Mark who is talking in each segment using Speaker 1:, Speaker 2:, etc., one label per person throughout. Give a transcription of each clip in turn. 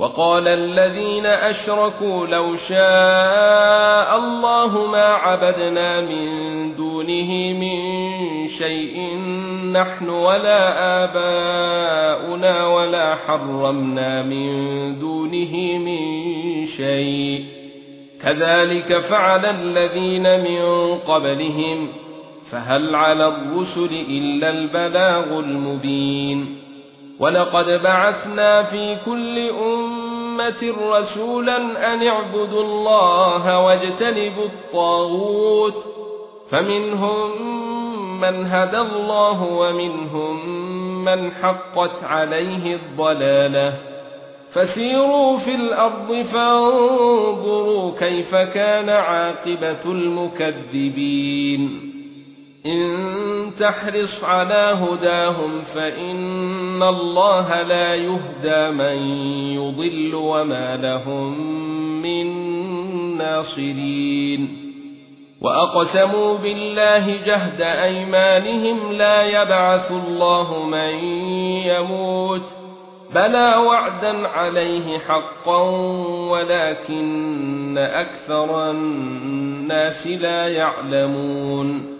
Speaker 1: وقال الذين أشركوا لو شاء الله ما عبدنا من دونه من شيء نحن ولا آباؤنا ولا حرمنا من دونه من شيء. كذلك فعل الذين من قبلهم فهل على الرسل إلا البلاغ المبين. ولقد بعثنا في كل أمة رسولا أن اعبدوا الله واجتنبوا الطاغوت فمنهم من هدى الله ومنهم من حقت عليه الضلالة. فسيروا في الأرض فانظروا كيف كان عاقبة المكذبين. إن تحرص على هداهم فإن الله لا يهدى من يضل وما لهم من ناصرين. وأقسموا بالله جهد أيمانهم لا يبعث الله من يموت بلى وعدا عليه حقا ولكن أكثر الناس لا يعلمون.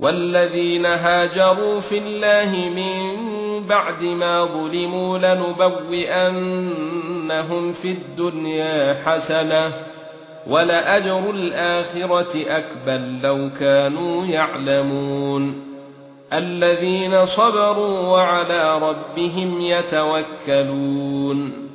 Speaker 1: والذين هاجروا في الله من بعد ما ظلموا لنبوئنهم في الدنيا حسنة ولأجر الآخرة أكبر لو كانوا يعلمون. الذين صبروا وعلى ربهم يتوكلون.